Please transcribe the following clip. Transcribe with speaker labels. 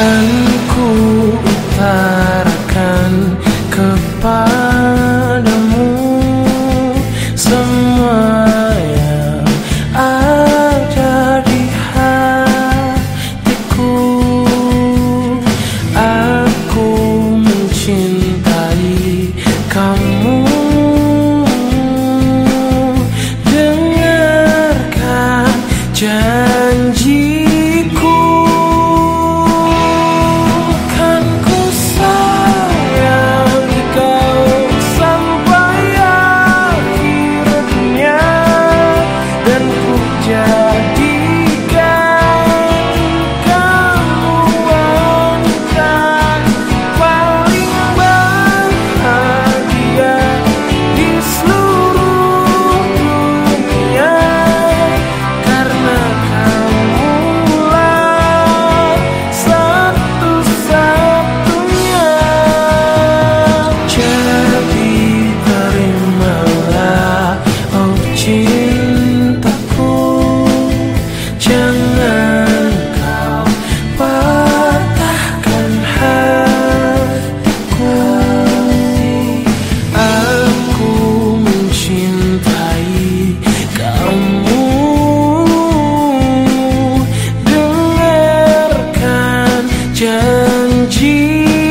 Speaker 1: akan ku utara 静